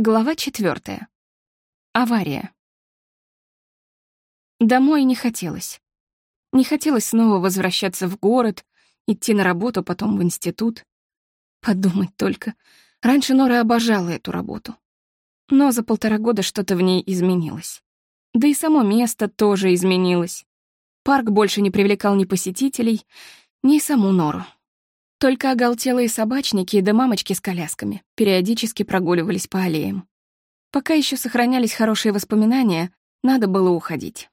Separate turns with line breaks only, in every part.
Глава четвертая. Авария. Домой не хотелось. Не хотелось снова возвращаться в город, идти на работу, потом в институт. Подумать только. Раньше Нора обожала эту работу. Но за полтора года что-то в ней изменилось. Да и само место тоже изменилось. Парк больше не привлекал ни посетителей, ни саму Нору. Только оголтелые собачники да мамочки с колясками периодически прогуливались по аллеям. Пока еще сохранялись хорошие воспоминания, надо было уходить.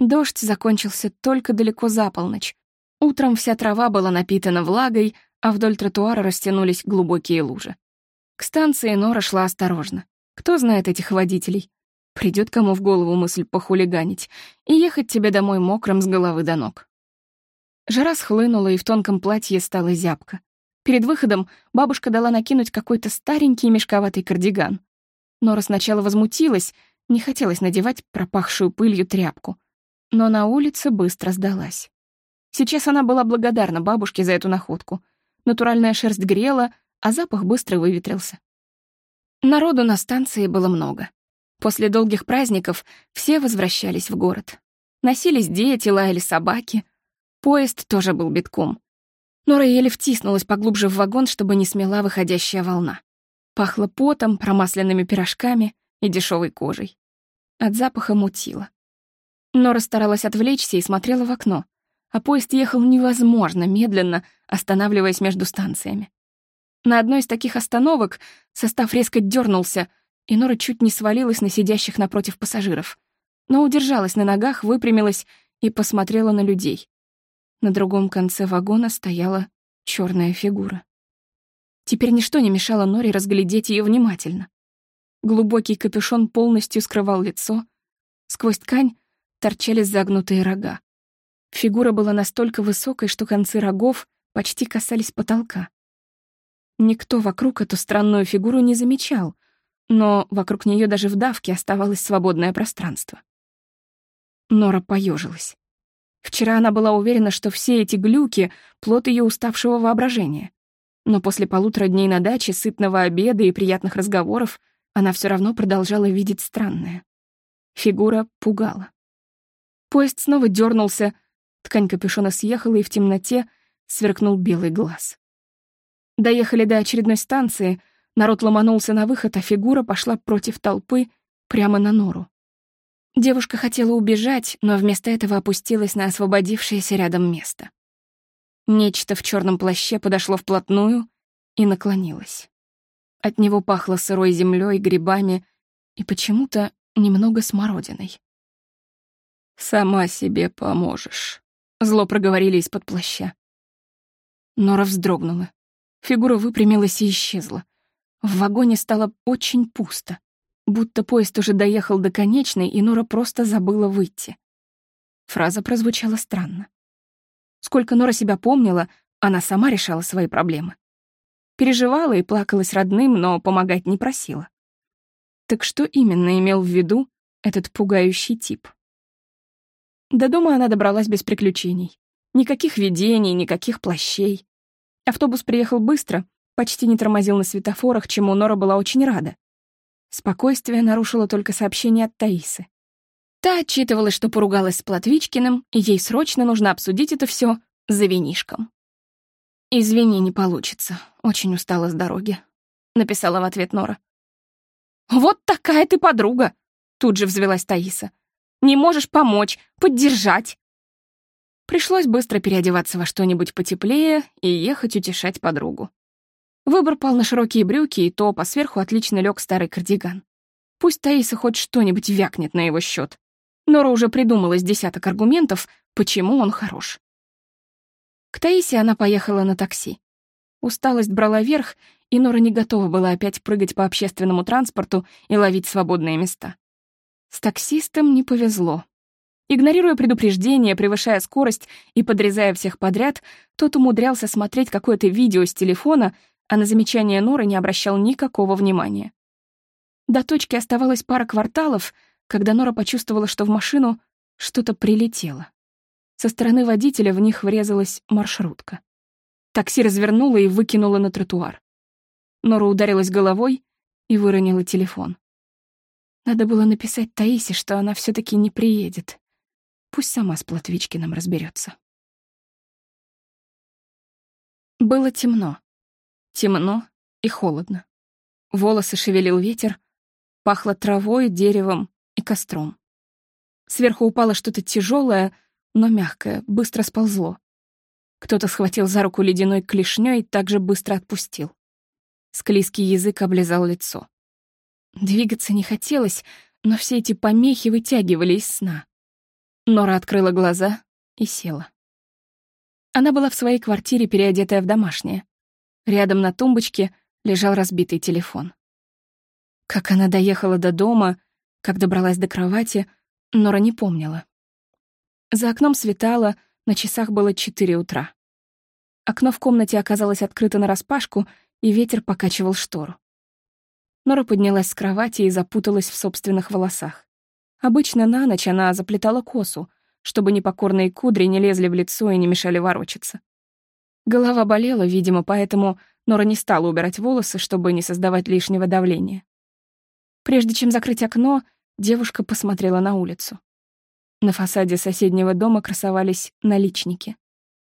Дождь закончился только далеко за полночь. Утром вся трава была напитана влагой, а вдоль тротуара растянулись глубокие лужи. К станции Нора шла осторожно. Кто знает этих водителей? Придет кому в голову мысль похулиганить и ехать тебе домой мокрым с головы до ног. Жара схлынула, и в тонком платье стала зябко. Перед выходом бабушка дала накинуть какой-то старенький мешковатый кардиган. Нора сначала возмутилась, не хотелось надевать пропахшую пылью тряпку. Но на улице быстро сдалась. Сейчас она была благодарна бабушке за эту находку. Натуральная шерсть грела, а запах быстро выветрился. Народу на станции было много. После долгих праздников все возвращались в город. Носились дети, лаяли собаки — Поезд тоже был битком. Нора еле втиснулась поглубже в вагон, чтобы не смела выходящая волна. Пахло потом, промасленными пирожками и дешевой кожей. От запаха мутило. Нора старалась отвлечься и смотрела в окно, а поезд ехал невозможно медленно, останавливаясь между станциями. На одной из таких остановок состав резко дернулся, и Нора чуть не свалилась на сидящих напротив пассажиров, но удержалась на ногах, выпрямилась и посмотрела на людей. На другом конце вагона стояла черная фигура. Теперь ничто не мешало Нори разглядеть ее внимательно. Глубокий капюшон полностью скрывал лицо, сквозь ткань торчали загнутые рога. Фигура была настолько высокой, что концы рогов почти касались потолка. Никто вокруг эту странную фигуру не замечал, но вокруг нее даже в давке оставалось свободное пространство. Нора поежилась. Вчера она была уверена, что все эти глюки — плод ее уставшего воображения. Но после полутора дней на даче, сытного обеда и приятных разговоров она все равно продолжала видеть странное. Фигура пугала. Поезд снова дернулся, ткань капюшона съехала, и в темноте сверкнул белый глаз. Доехали до очередной станции, народ ломанулся на выход, а фигура пошла против толпы прямо на нору. Девушка хотела убежать, но вместо этого опустилась на освободившееся рядом место. Нечто в черном плаще подошло вплотную и наклонилось. От него пахло сырой землей, грибами и почему-то немного смородиной. «Сама себе поможешь», — зло проговорили из-под плаща. Нора вздрогнула. Фигура выпрямилась и исчезла. В вагоне стало очень пусто. Будто поезд уже доехал до конечной, и Нора просто забыла выйти. Фраза прозвучала странно. Сколько Нора себя помнила, она сама решала свои проблемы. Переживала и плакалась родным, но помогать не просила. Так что именно имел в виду этот пугающий тип? До дома она добралась без приключений. Никаких видений, никаких плащей. Автобус приехал быстро, почти не тормозил на светофорах, чему Нора была очень рада. Спокойствие нарушило только сообщение от Таисы. Та отчитывалась, что поругалась с Платвичкиным, и ей срочно нужно обсудить это все за винишком. «Извини, не получится. Очень устала с дороги», — написала в ответ Нора. «Вот такая ты подруга!» — тут же взвелась Таиса. «Не можешь помочь, поддержать!» Пришлось быстро переодеваться во что-нибудь потеплее и ехать утешать подругу. Выбор пал на широкие брюки и топ, а сверху отлично лег старый кардиган. Пусть Таиса хоть что-нибудь вякнет на его счет. Нора уже придумала с десяток аргументов, почему он хорош. К Таисе она поехала на такси. Усталость брала верх, и Нора не готова была опять прыгать по общественному транспорту и ловить свободные места. С таксистом не повезло. Игнорируя предупреждения, превышая скорость и подрезая всех подряд, тот умудрялся смотреть какое-то видео с телефона а на замечание Норы не обращал никакого внимания. До точки оставалось пара кварталов, когда Нора почувствовала, что в машину что-то прилетело. Со стороны водителя в них врезалась маршрутка. Такси развернуло и выкинуло на тротуар. Нора ударилась головой и выронила телефон. Надо было написать Таисе, что она все таки не приедет. Пусть сама с Платвичкиным разберется. Было темно. Темно и холодно. Волосы шевелил ветер, пахло травой, деревом и костром. Сверху упало что-то тяжелое, но мягкое, быстро сползло. Кто-то схватил за руку ледяной клешнёй и также быстро отпустил. Склизкий язык облизал лицо. Двигаться не хотелось, но все эти помехи вытягивали из сна. Нора открыла глаза и села. Она была в своей квартире, переодетая в домашнее. Рядом на тумбочке лежал разбитый телефон. Как она доехала до дома, как добралась до кровати, Нора не помнила. За окном светало, на часах было четыре утра. Окно в комнате оказалось открыто нараспашку, и ветер покачивал штору. Нора поднялась с кровати и запуталась в собственных волосах. Обычно на ночь она заплетала косу, чтобы непокорные кудри не лезли в лицо и не мешали ворочаться. Голова болела, видимо, поэтому Нора не стала убирать волосы, чтобы не создавать лишнего давления. Прежде чем закрыть окно, девушка посмотрела на улицу. На фасаде соседнего дома красовались наличники.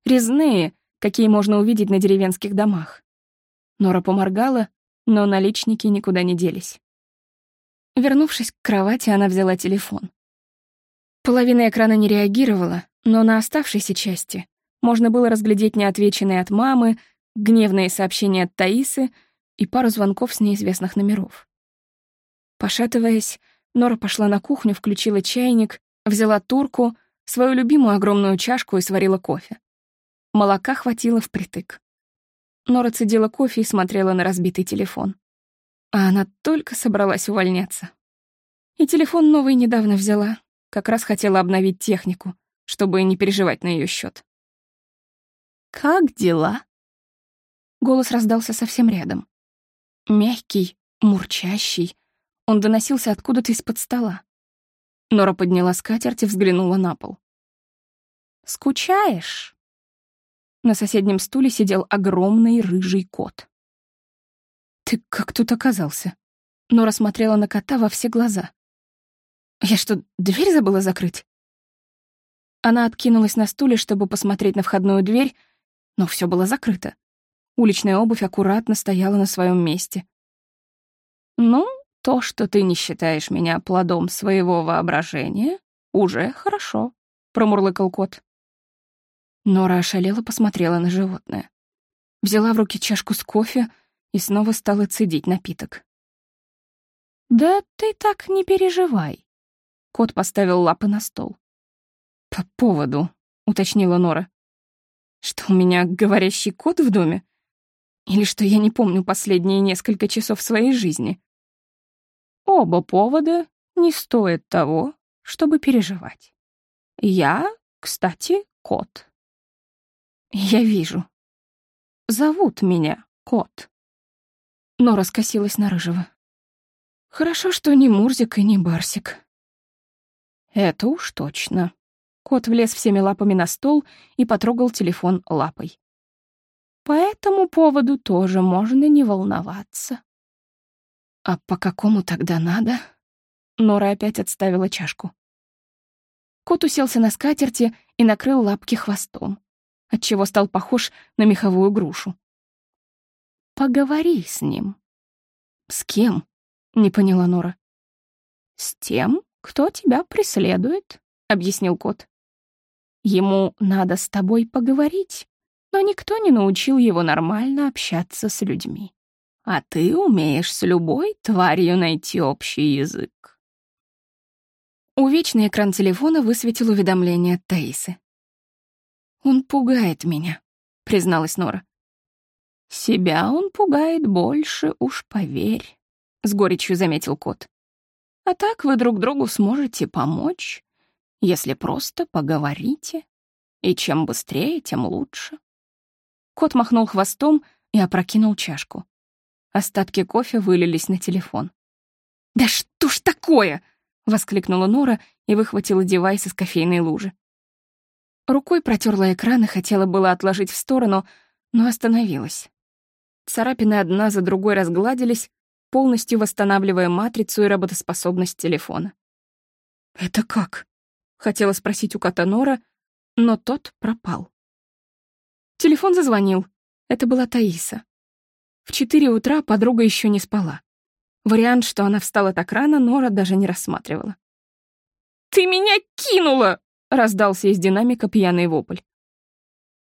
Резные, какие можно увидеть на деревенских домах. Нора поморгала, но наличники никуда не делись. Вернувшись к кровати, она взяла телефон. Половина экрана не реагировала, но на оставшейся части можно было разглядеть неотвеченные от мамы, гневные сообщения от Таисы и пару звонков с неизвестных номеров. Пошатываясь, Нора пошла на кухню, включила чайник, взяла турку, свою любимую огромную чашку и сварила кофе. Молока хватило впритык. Нора цедила кофе и смотрела на разбитый телефон. А она только собралась увольняться. И телефон новый недавно взяла, как раз хотела обновить технику, чтобы не переживать на ее счет. «Как дела?» Голос раздался совсем рядом. Мягкий, мурчащий. Он доносился откуда-то из-под стола. Нора подняла скатерть и взглянула на пол. «Скучаешь?» На соседнем стуле сидел огромный рыжий кот. «Ты как тут оказался?» Нора смотрела на кота во все глаза. Я что, дверь забыла закрыть? Она откинулась на стуле, чтобы посмотреть на входную дверь, но все было закрыто. Уличная обувь аккуратно стояла на своем месте. «Ну, то, что ты не считаешь меня плодом своего воображения, уже хорошо», — промурлыкал кот. Нора ошалела посмотрела на животное. Взяла в руки чашку с кофе и снова стала цедить напиток. «Да ты так не переживай. Кот поставил лапы на стол. «По поводу», — уточнила Нора. «Что, у меня говорящий кот в доме? Или что я не помню последние несколько часов своей жизни?» «Оба повода не стоят того, чтобы переживать. Я, кстати, кот». «Я вижу. Зовут меня кот». Нора скосилась на Рыжего. «Хорошо, что не Мурзик и не Барсик». Это уж точно. Кот влез всеми лапами на стол и потрогал телефон лапой. По этому поводу тоже можно не волноваться. А по какому тогда надо? Нора опять отставила чашку. Кот уселся на скатерти и накрыл лапки хвостом, отчего стал похож на меховую грушу. «Поговори с ним». «С кем?» — не поняла Нора. «С тем, кто тебя преследует», — объяснил кот. «Ему надо с тобой поговорить, но никто не научил его нормально общаться с людьми. А ты умеешь с любой тварью найти общий язык». Увечный экран телефона высветил уведомление Таисы. «Он пугает меня», — призналась Нора. «Себя он пугает больше, уж поверь», — с горечью заметил кот. А так вы друг другу сможете помочь, если просто поговорите. И чем быстрее, тем лучше. Кот махнул хвостом и опрокинул чашку. Остатки кофе вылились на телефон. «Да что ж такое!» — воскликнула Нора и выхватила девайс из кофейной лужи. Рукой протерла экран и хотела было отложить в сторону, но остановилась. Царапины одна за другой разгладились, полностью восстанавливая матрицу и работоспособность телефона. «Это как?» — хотела спросить у кота Нора, но тот пропал. Телефон зазвонил. Это была Таиса. В четыре утра подруга еще не спала. Вариант, что она встала так рано, Нора даже не рассматривала. «Ты меня кинула!» — раздался из динамика пьяный вопль.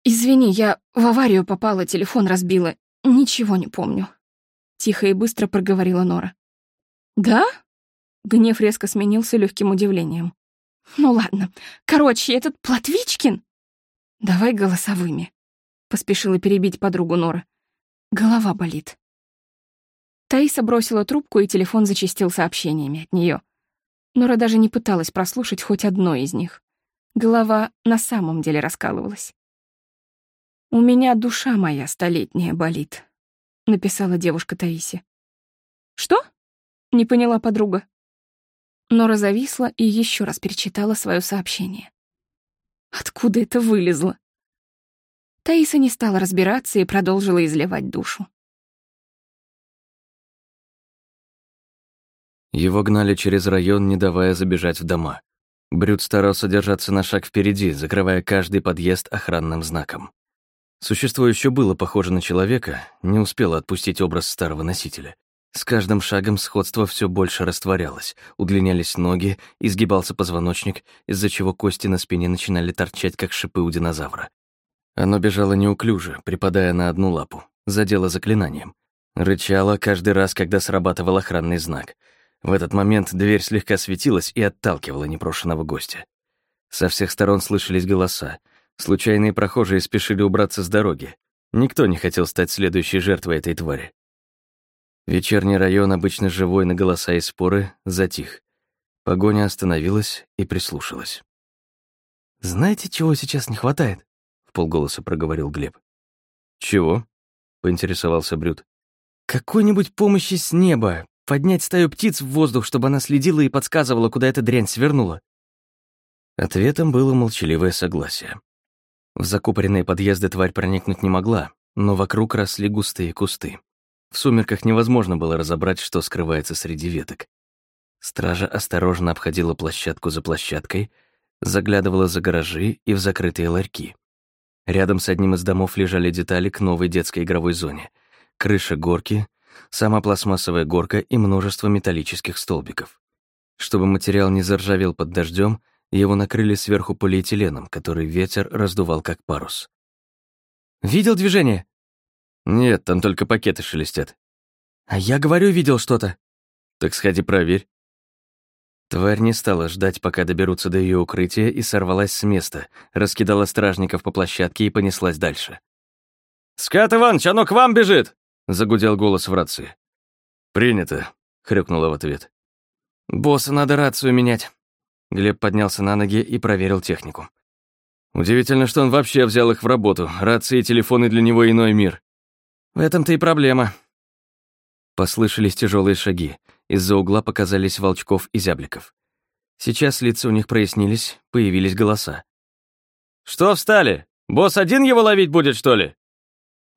«Извини, я в аварию попала, телефон разбила. Ничего не помню», — тихо и быстро проговорила Нора. «Да?» — гнев резко сменился легким удивлением. «Ну ладно. Короче, этот Платвичкин...» «Давай голосовыми», — поспешила перебить подругу Нора. «Голова болит». Таиса бросила трубку, и телефон зачастил сообщениями от нее. Нора даже не пыталась прослушать хоть одно из них. Голова на самом деле раскалывалась. «У меня душа моя столетняя болит», — написала девушка Таисе. «Что?» — не поняла подруга. Нора зависла и еще раз перечитала свое сообщение. Откуда это вылезло? Таиса не стала разбираться и продолжила изливать душу.
Его гнали через район, не давая забежать в дома. Брюд старался держаться на шаг впереди, закрывая каждый подъезд охранным знаком. Существо еще было похоже на человека, не успело отпустить образ старого носителя. С каждым шагом сходство все больше растворялось, удлинялись ноги, изгибался позвоночник, из-за чего кости на спине начинали торчать, как шипы у динозавра. Оно бежало неуклюже, припадая на одну лапу, задело заклинанием. Рычало каждый раз, когда срабатывал охранный знак. В этот момент дверь слегка светилась и отталкивала непрошенного гостя. Со всех сторон слышались голоса. Случайные прохожие спешили убраться с дороги. Никто не хотел стать следующей жертвой этой твари. Вечерний район, обычно живой на голоса и споры, затих. Погоня остановилась и прислушалась.
«Знаете, чего сейчас не хватает?» — в полголоса проговорил Глеб.
«Чего?» — поинтересовался Брюд.
«Какой-нибудь помощи с неба. Поднять стаю птиц в воздух, чтобы она следила и подсказывала, куда эта дрянь свернула».
Ответом было молчаливое согласие. В закупоренные подъезды тварь проникнуть не могла, но вокруг росли густые кусты. В сумерках невозможно было разобрать, что скрывается среди веток. Стража осторожно обходила площадку за площадкой, заглядывала за гаражи и в закрытые ларьки. Рядом с одним из домов лежали детали к новой детской игровой зоне. Крыша горки, сама пластмассовая горка и множество металлических столбиков. Чтобы материал не заржавел под дождем, его накрыли сверху полиэтиленом, который ветер раздувал как парус.
«Видел движение?»
«Нет, там только пакеты шелестят».
«А я говорю, видел что-то».
«Так сходи проверь». Тварь не стала ждать, пока доберутся до ее укрытия, и сорвалась с места, раскидала стражников по площадке и понеслась дальше.
«Скат Иваныч, оно к вам бежит!» — загудел голос в рации.
«Принято», — хрюкнула в ответ.
«Босса надо рацию менять». Глеб поднялся на ноги и проверил технику.
Удивительно, что он вообще взял их в работу. Рации и телефоны для него иной мир.
В этом-то и проблема.
Послышались тяжелые шаги. Из-за угла показались Волчков и Зябликов. Сейчас лица у них прояснились, появились голоса.
«Что встали? Босс один его ловить будет, что ли?»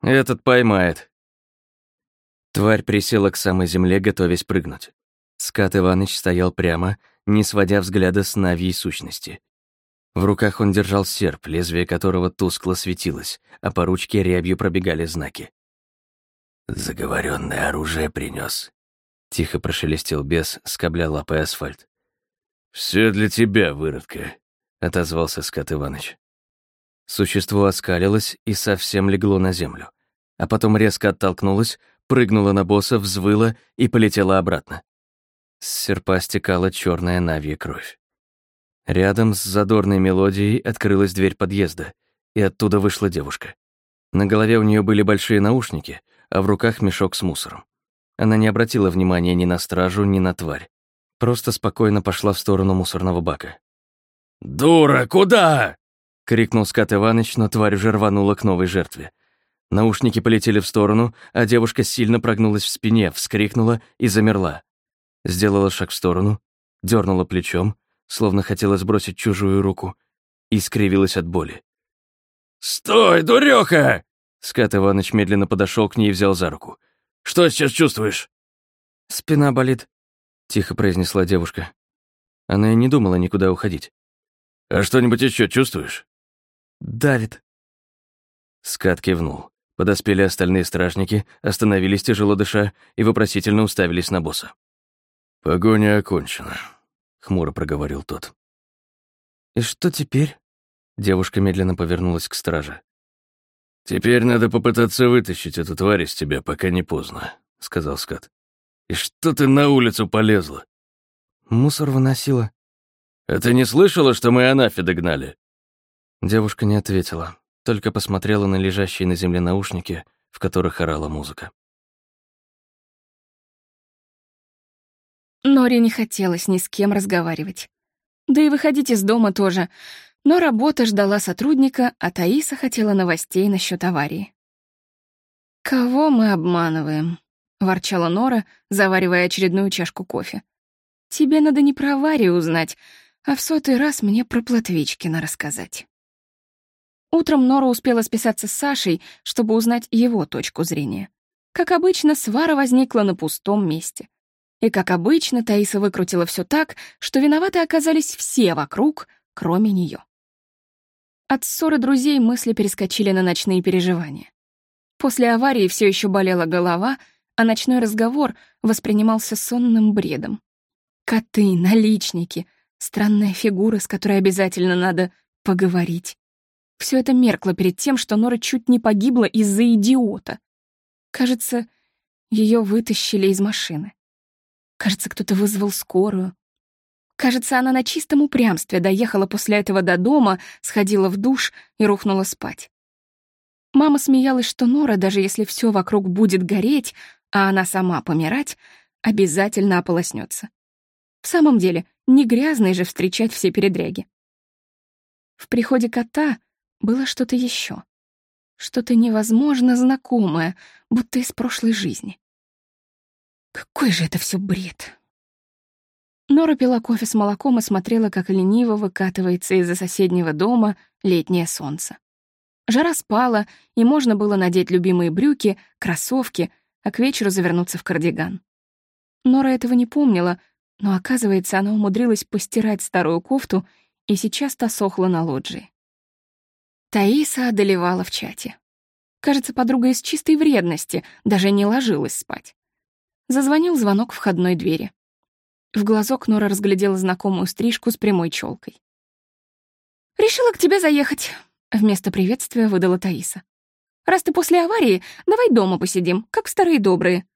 «Этот поймает». Тварь присела к самой земле, готовясь прыгнуть. Скат Иваныч стоял прямо, не сводя взгляда с Навьей сущности. В руках он держал серп, лезвие которого тускло светилось, а по ручке рябью пробегали знаки.
Заговоренное оружие принес.
Тихо прошелестел бес, скобля лапой асфальт.
Все для тебя, выродка,
отозвался Скат Иваныч. Существо оскалилось и совсем легло на землю, а потом резко оттолкнулось, прыгнуло на босса, взвыло и полетело обратно. С серпа стекала черная навья кровь. Рядом с задорной мелодией открылась дверь подъезда, и оттуда вышла девушка. На голове у нее были большие наушники, а в руках мешок с мусором. Она не обратила внимания ни на стражу, ни на тварь. Просто спокойно пошла в сторону мусорного бака.
«Дура, куда?»
— крикнул Скат Иваныч, но тварь уже рванула к новой жертве. Наушники полетели в сторону, а девушка сильно прогнулась в спине, вскрикнула и замерла. Сделала шаг в сторону, дернула плечом, словно хотела сбросить чужую руку, и скривилась от боли.
«Стой, дуреха!»
Скат Иваныч медленно подошел к ней и взял за руку.
«Что сейчас чувствуешь?»
«Спина болит», — тихо произнесла девушка. Она и не думала никуда уходить.
«А что-нибудь еще чувствуешь?»
«Давит».
Скат кивнул. Подоспели остальные стражники, остановились тяжело дыша и вопросительно уставились на босса.
«Погоня окончена», —
хмуро проговорил тот.
«И что теперь?»
Девушка медленно повернулась к страже.
«Теперь надо попытаться вытащить эту тварь из тебя, пока не поздно», — сказал Скат. «И что ты на улицу полезла?»
«Мусор выносила».
«А ты не слышала, что мы анафи догнали?»
Девушка не ответила, только посмотрела на лежащие на земле наушники, в которых орала музыка.
Норе не хотелось ни с кем разговаривать. Да и выходить из дома тоже. Но работа ждала сотрудника, а Таиса хотела новостей насчет аварии. «Кого мы обманываем?» — ворчала Нора, заваривая очередную чашку кофе. «Тебе надо не про аварию узнать, а в сотый раз мне про Платвичкина рассказать». Утром Нора успела списаться с Сашей, чтобы узнать его точку зрения. Как обычно, свара возникла на пустом месте. И, как обычно, Таиса выкрутила все так, что виноваты оказались все вокруг, кроме нее. От ссоры друзей мысли перескочили на ночные переживания. После аварии все еще болела голова, а ночной разговор воспринимался сонным бредом. Коты, наличники, странная фигура, с которой обязательно надо поговорить. Все это меркло перед тем, что Нора чуть не погибла из-за идиота. Кажется, ее вытащили из машины. Кажется, кто-то вызвал скорую. Кажется, она на чистом упрямстве доехала после этого до дома, сходила в душ и рухнула спать. Мама смеялась, что Нора, даже если все вокруг будет гореть, а она сама помирать, обязательно ополоснется. В самом деле, не грязной же встречать все передряги. В приходе кота было что-то еще, Что-то невозможно знакомое, будто из прошлой жизни. Какой же это все бред. Нора пила кофе с молоком и смотрела, как лениво выкатывается из-за соседнего дома летнее солнце. Жара спала, и можно было надеть любимые брюки, кроссовки, а к вечеру завернуться в кардиган. Нора этого не помнила, но, оказывается, она умудрилась постирать старую кофту, и сейчас та сохла на лоджии. Таиса одолевала в чате. Кажется, подруга из чистой вредности даже не ложилась спать. Зазвонил звонок входной двери. В глазок Нора разглядела знакомую стрижку с прямой челкой. «Решила к тебе заехать», — вместо приветствия выдала Таиса. «Раз ты после аварии, давай дома посидим, как старые добрые».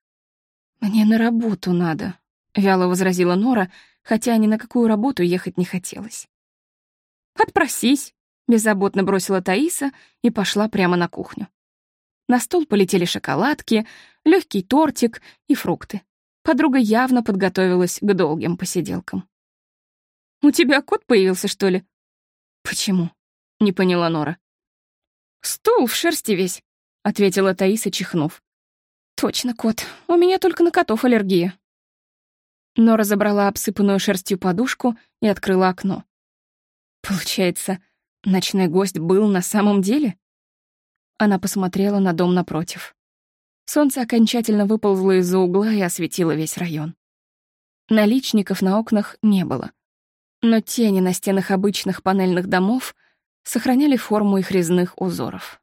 «Мне на работу надо», — вяло возразила Нора, хотя ни на какую работу ехать не хотелось. «Отпросись», — беззаботно бросила Таиса и пошла прямо на кухню. На стол полетели шоколадки, легкий тортик и фрукты. Подруга явно подготовилась к долгим посиделкам. «У тебя кот появился, что ли?» «Почему?» — не поняла Нора. «Стул в шерсти весь», — ответила Таиса, чихнув. «Точно, кот. У меня только на котов аллергия». Нора забрала обсыпанную шерстью подушку и открыла окно. Получается, ночной гость был на самом деле? Она посмотрела на дом напротив. Солнце окончательно выползло из-за угла и осветило весь район. Наличников на окнах не было. Но тени на стенах обычных панельных домов сохраняли форму их резных узоров.